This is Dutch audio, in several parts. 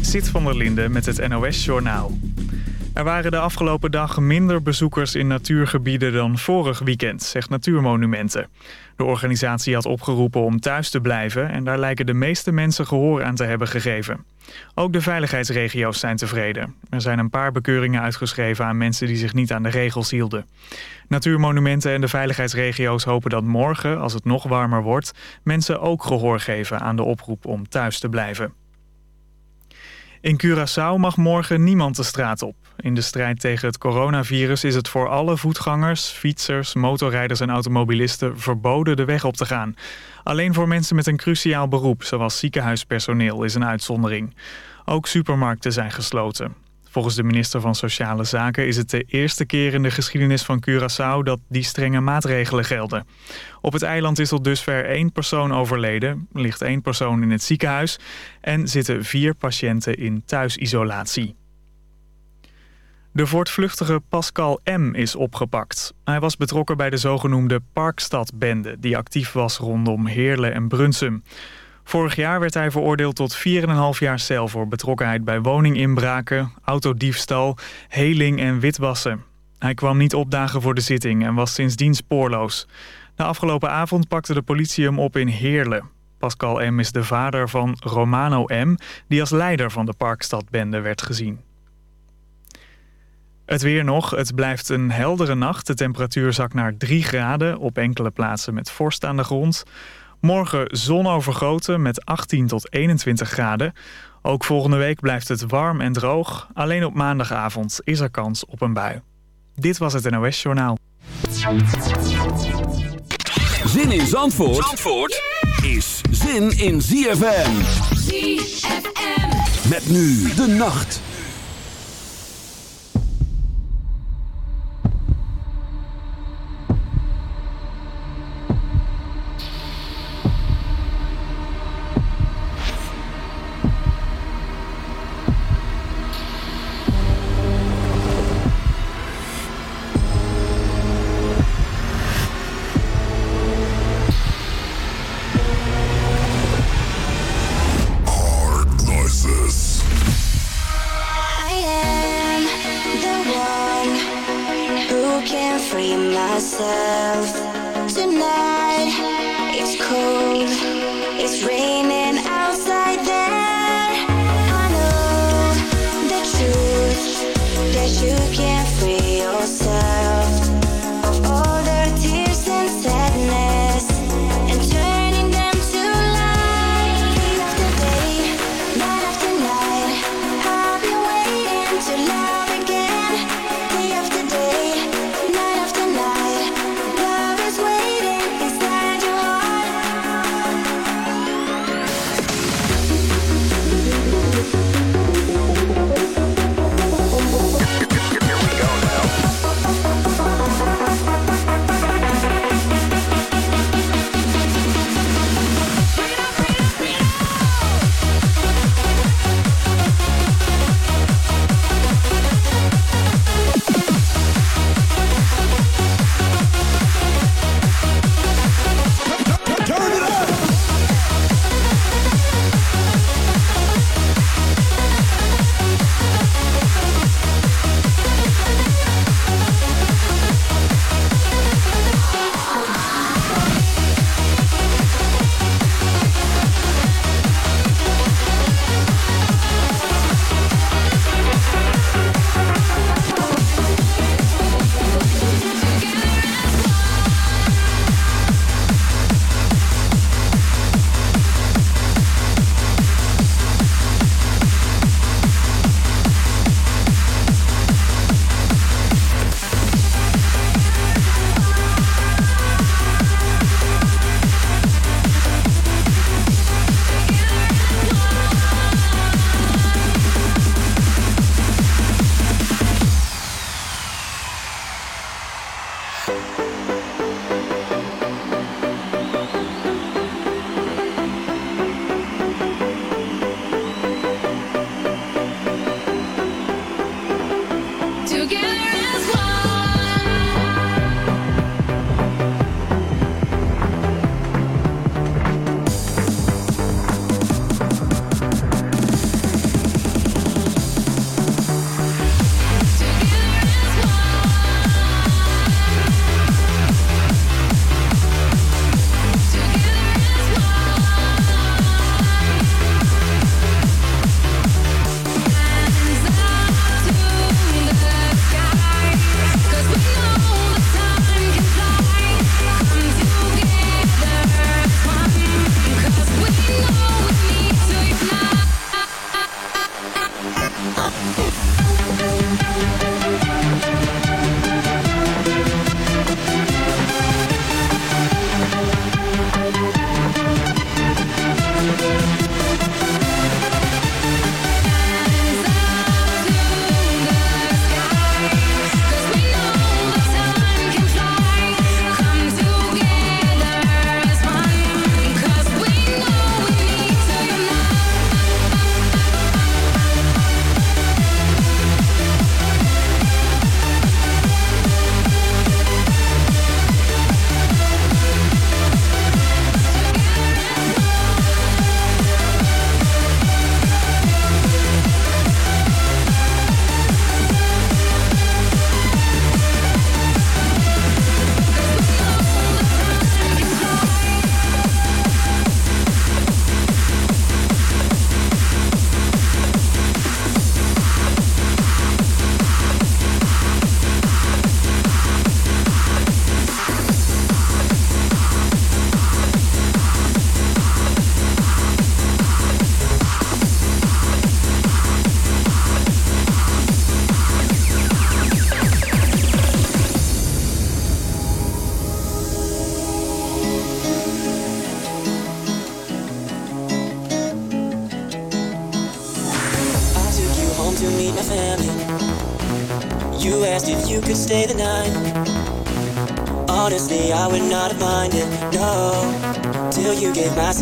Zit van der Linde met het NOS-journaal. Er waren de afgelopen dag minder bezoekers in natuurgebieden dan vorig weekend, zegt Natuurmonumenten. De organisatie had opgeroepen om thuis te blijven en daar lijken de meeste mensen gehoor aan te hebben gegeven. Ook de veiligheidsregio's zijn tevreden. Er zijn een paar bekeuringen uitgeschreven aan mensen die zich niet aan de regels hielden. Natuurmonumenten en de veiligheidsregio's hopen dat morgen, als het nog warmer wordt, mensen ook gehoor geven aan de oproep om thuis te blijven. In Curaçao mag morgen niemand de straat op. In de strijd tegen het coronavirus is het voor alle voetgangers, fietsers, motorrijders en automobilisten verboden de weg op te gaan. Alleen voor mensen met een cruciaal beroep, zoals ziekenhuispersoneel, is een uitzondering. Ook supermarkten zijn gesloten. Volgens de minister van Sociale Zaken is het de eerste keer in de geschiedenis van Curaçao dat die strenge maatregelen gelden. Op het eiland is tot dusver één persoon overleden, ligt één persoon in het ziekenhuis en zitten vier patiënten in thuisisolatie. De voortvluchtige Pascal M. is opgepakt. Hij was betrokken bij de zogenoemde Parkstadbende... die actief was rondom Heerlen en Brunsum. Vorig jaar werd hij veroordeeld tot 4,5 jaar cel... voor betrokkenheid bij woninginbraken, autodiefstal, heling en witwassen. Hij kwam niet opdagen voor de zitting en was sindsdien spoorloos. De afgelopen avond pakte de politie hem op in Heerlen. Pascal M. is de vader van Romano M., die als leider van de Parkstadbende werd gezien. Het weer nog. Het blijft een heldere nacht. De temperatuur zakt naar 3 graden. Op enkele plaatsen met vorst aan de grond. Morgen zon overgoten met 18 tot 21 graden. Ook volgende week blijft het warm en droog. Alleen op maandagavond is er kans op een bui. Dit was het NOS Journaal. Zin in Zandvoort, Zandvoort is zin in ZFM. ZFM. Met nu de nacht.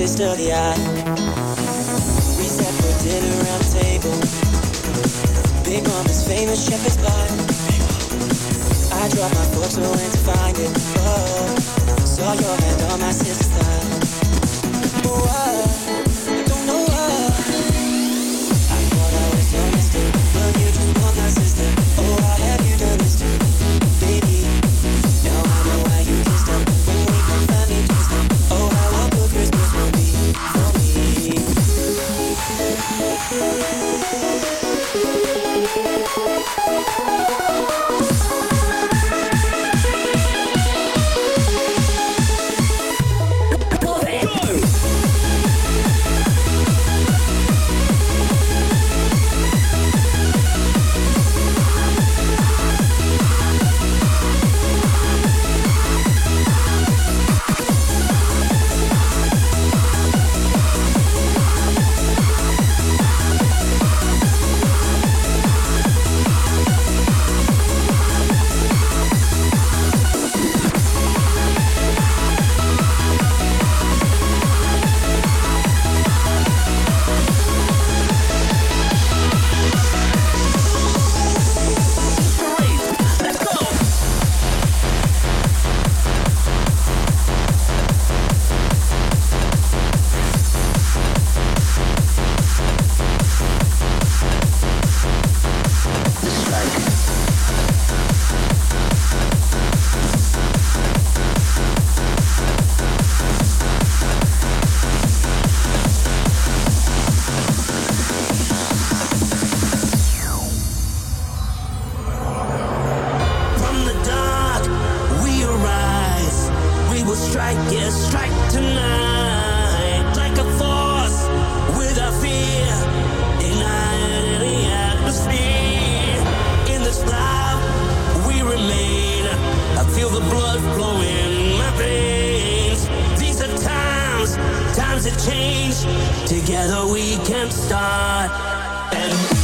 still the eye. the blood flowing in my veins. These are times, times have change. Together we can start. And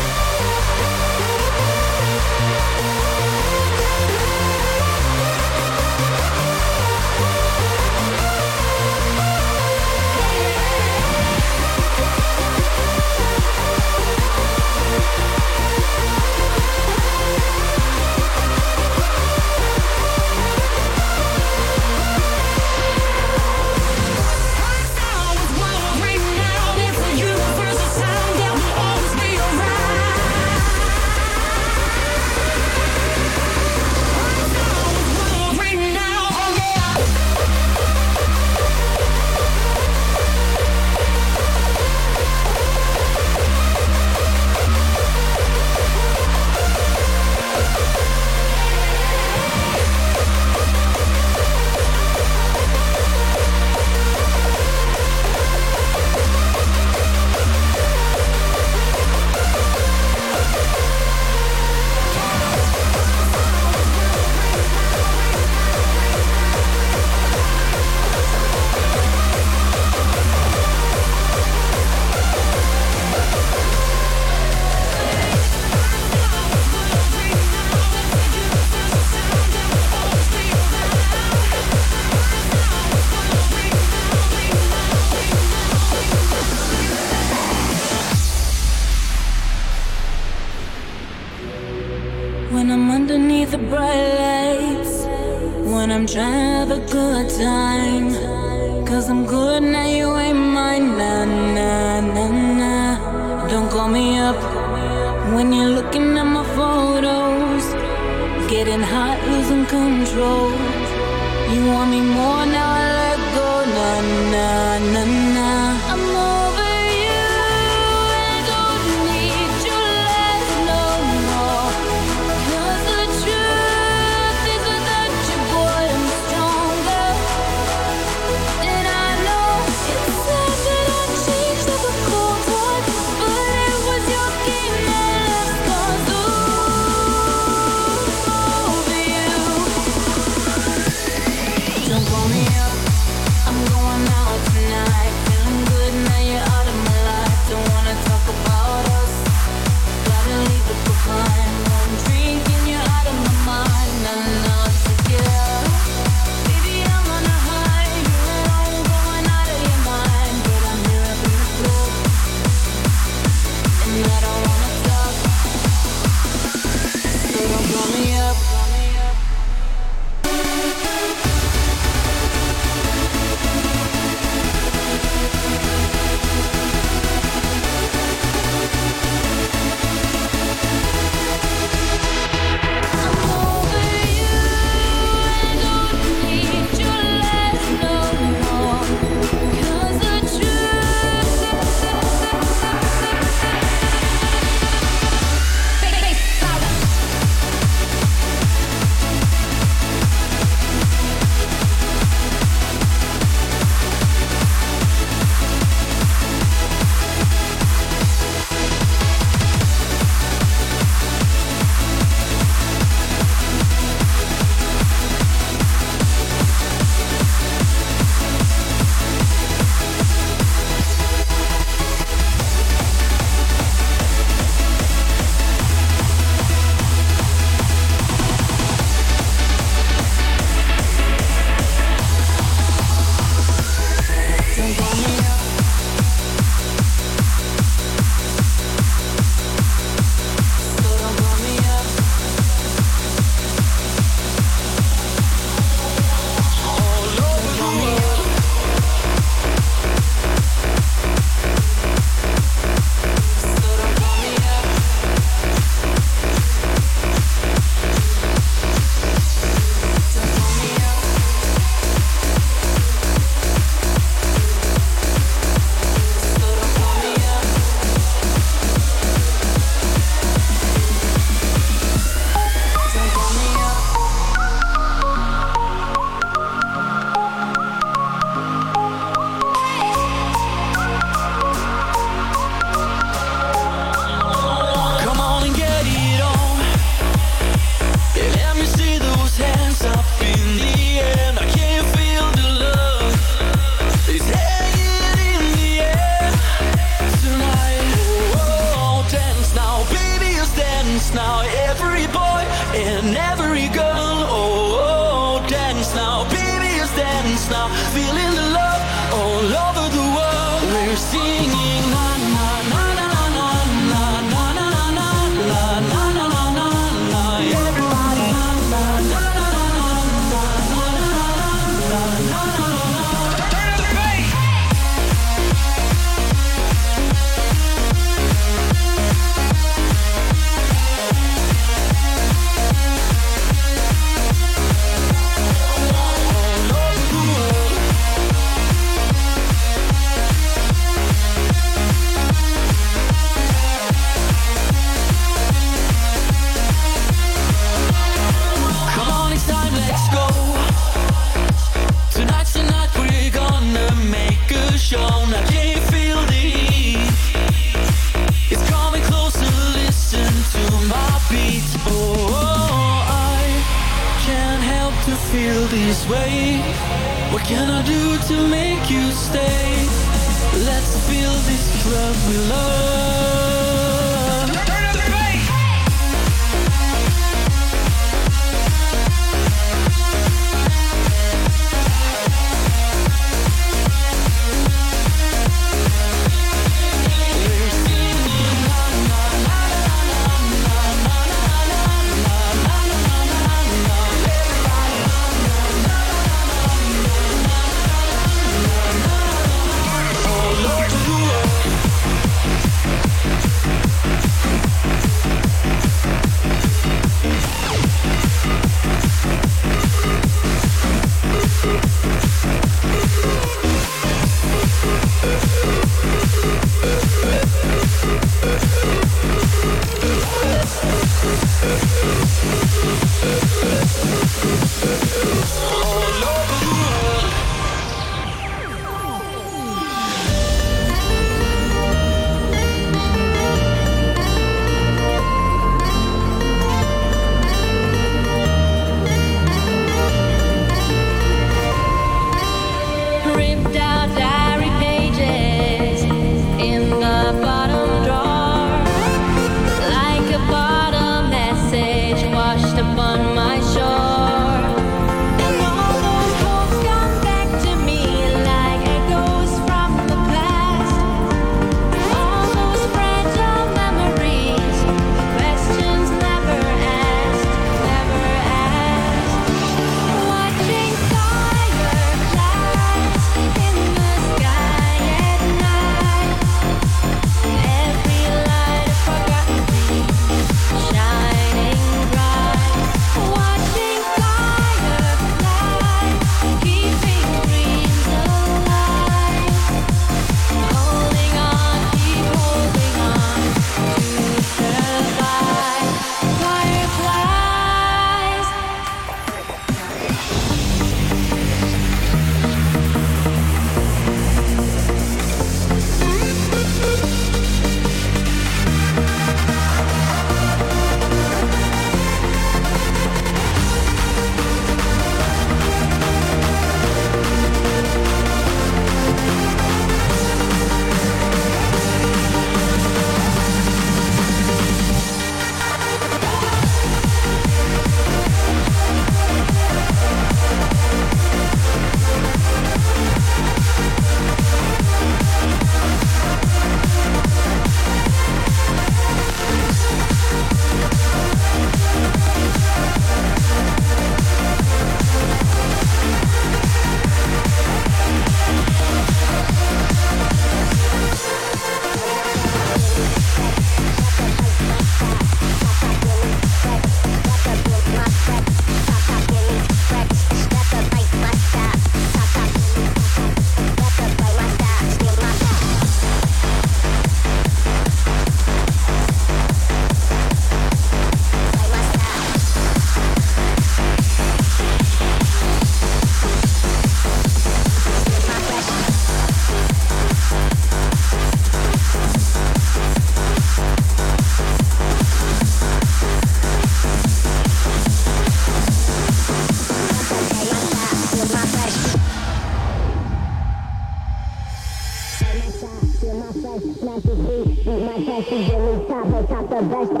Podcast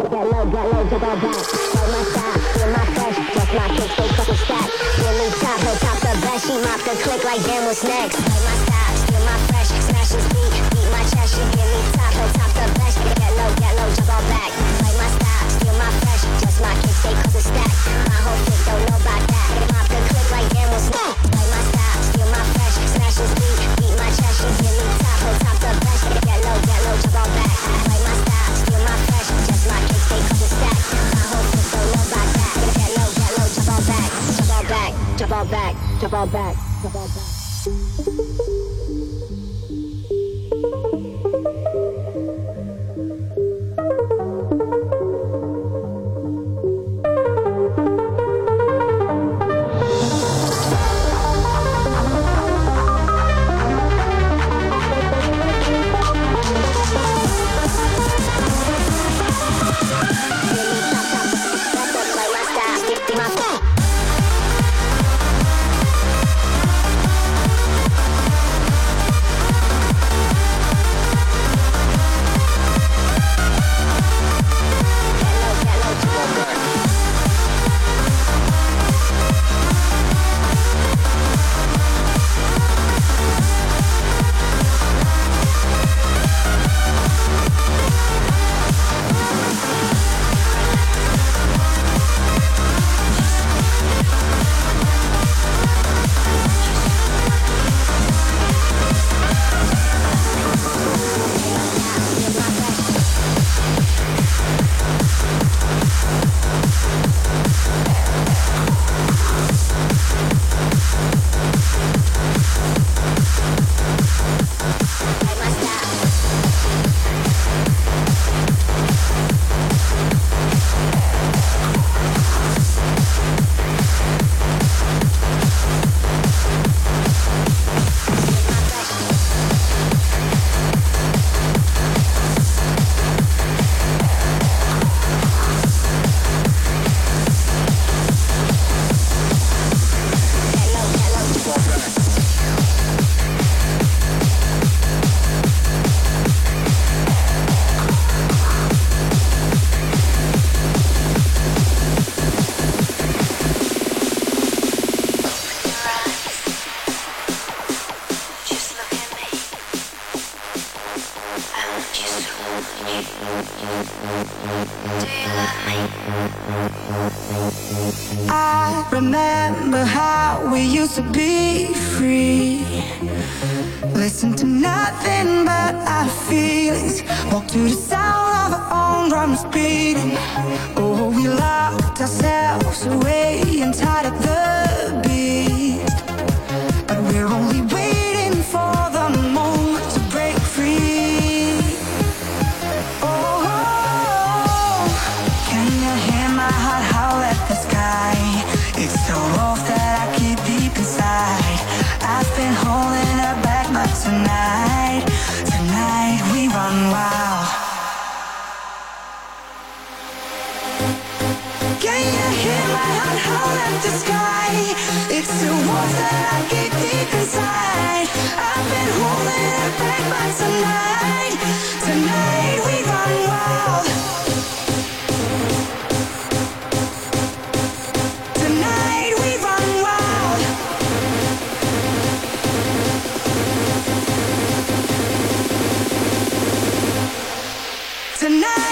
Tonight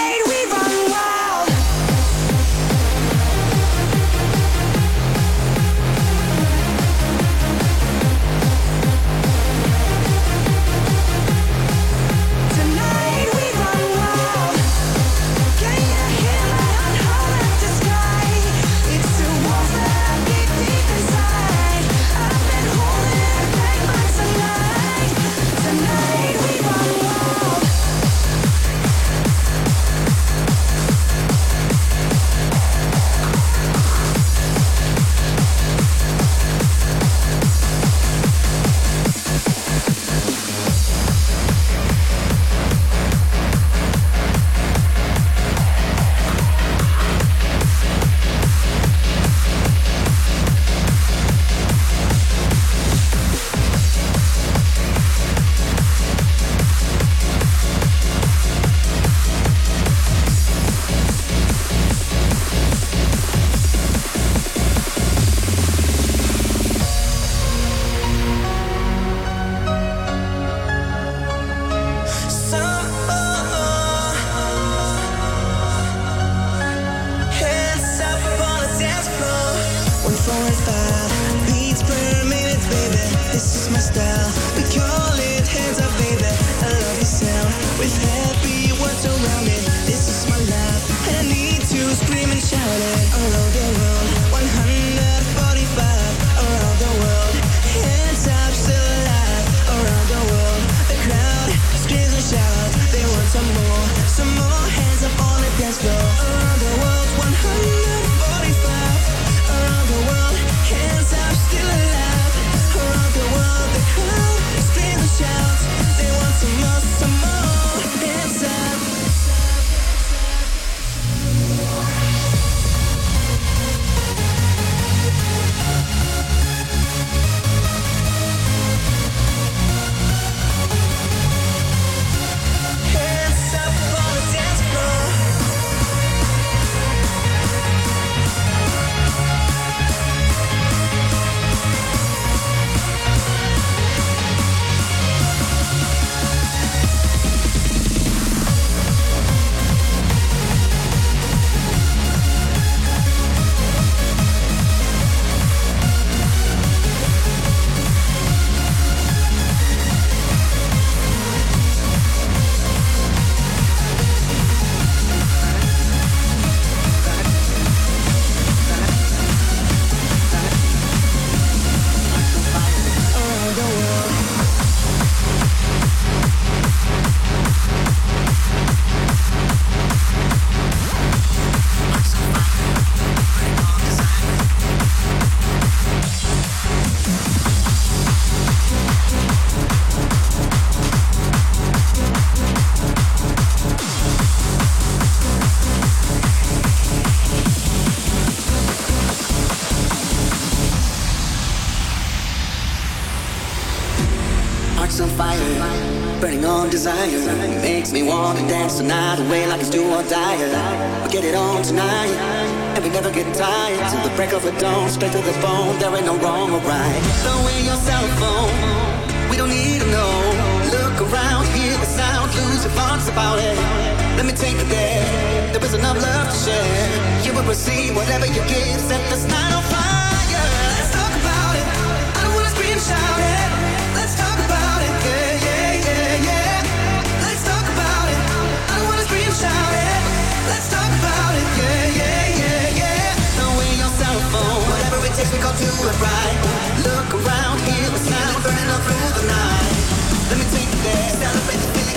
desire makes me want to dance the night away like it's do or die. We get it on tonight, and we never get tired till the break of a dawn, straight to the phone, There ain't no wrong or right. Throw in your cell phone, we don't need to know. Look around, hear the sound, lose your thoughts about it. Let me take it there. There is enough love to share. You will receive whatever you give. Set this night on fire. Let's talk about it. I don't wanna scream, shout it. We gonna do it right. Look around, hear the sound burning up through the night. Let me take you there, celebrate the feeling.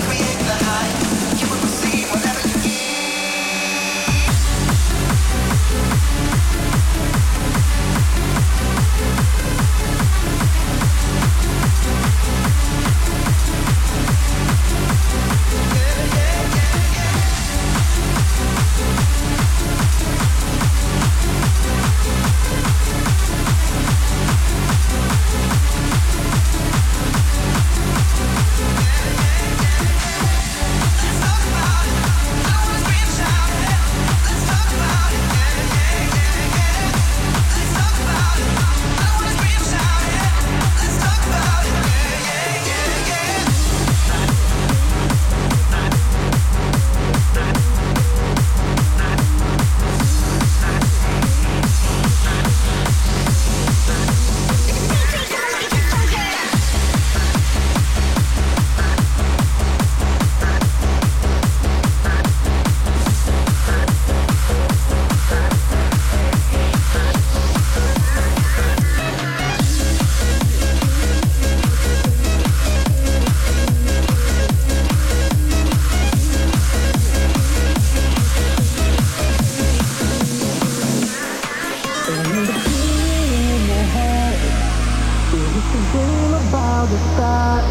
start.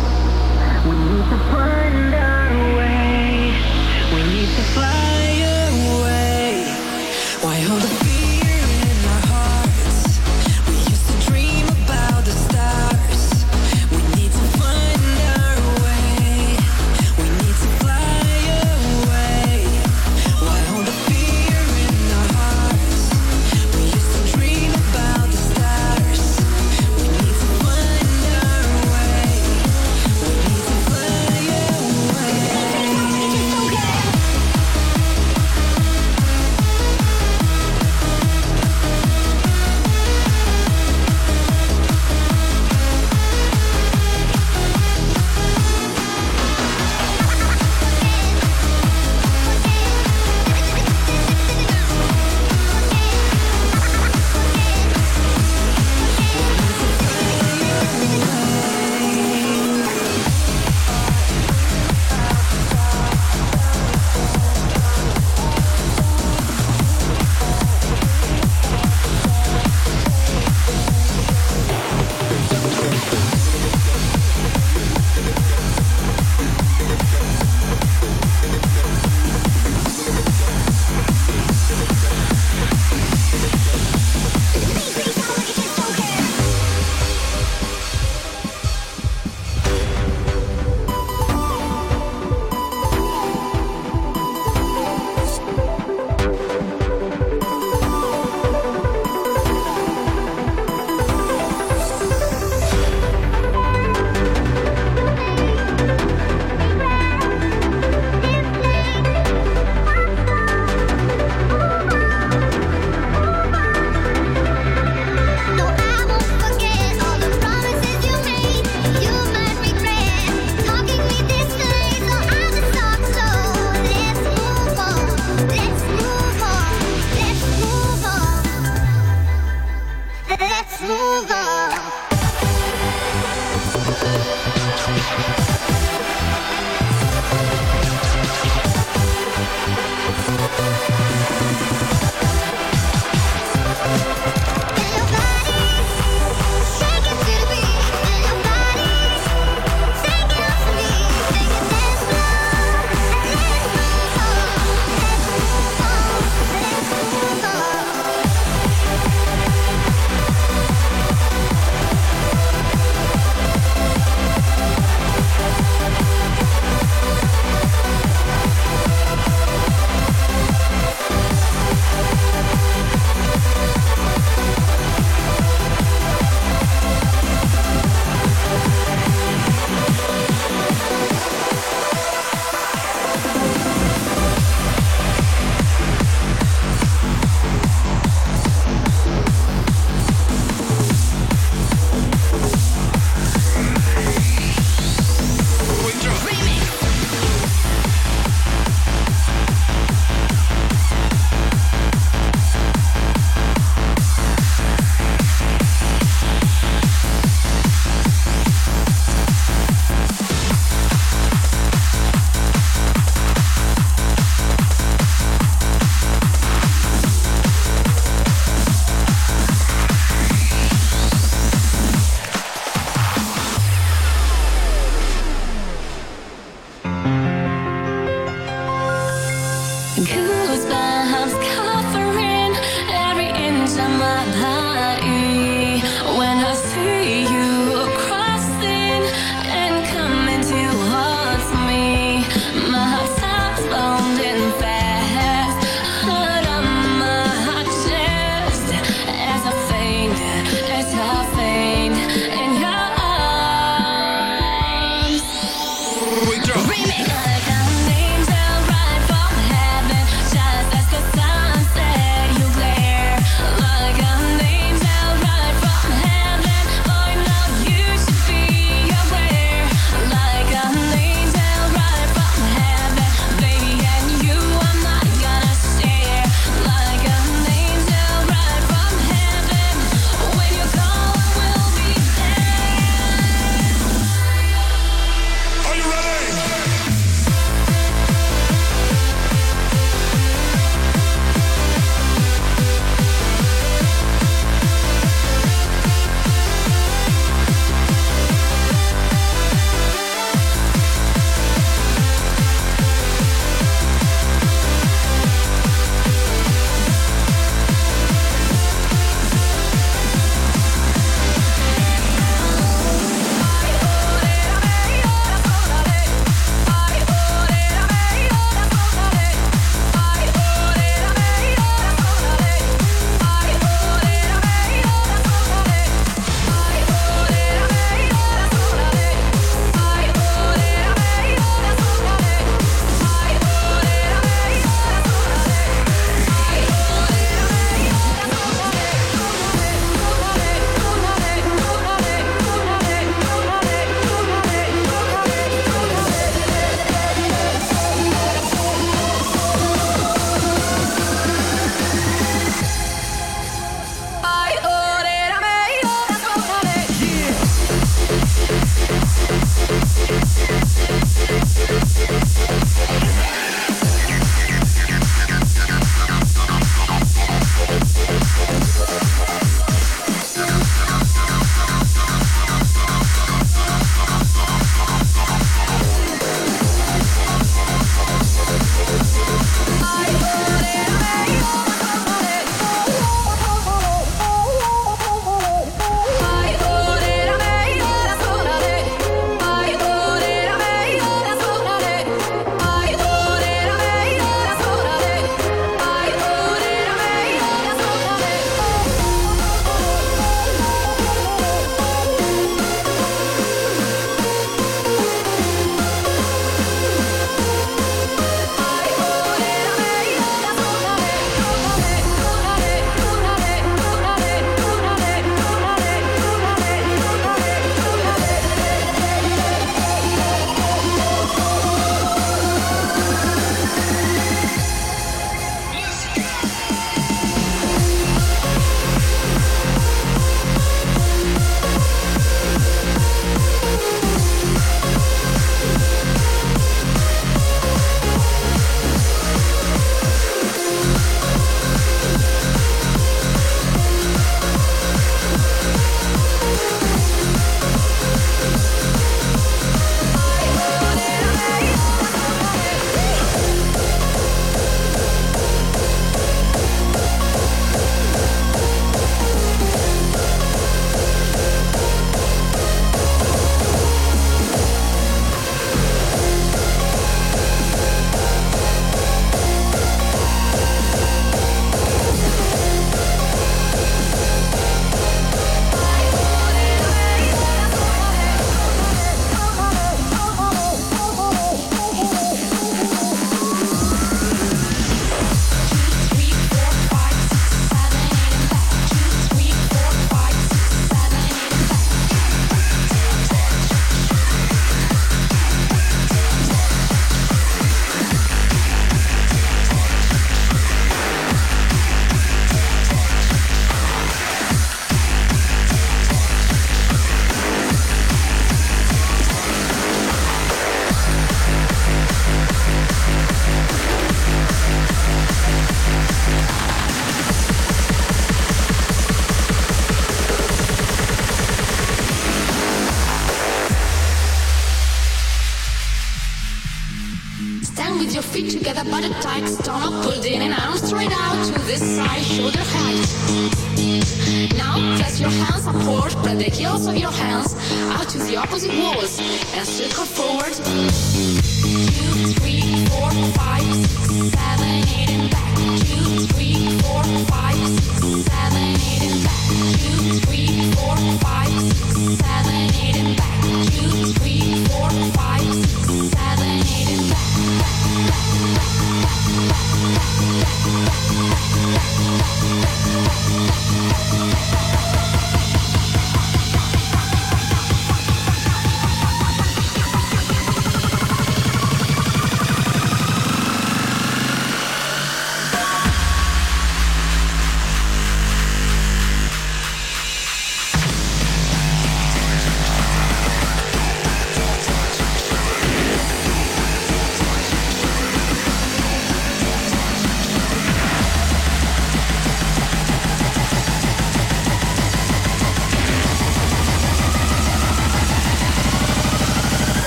We need to find our way. We need to fly away. Why the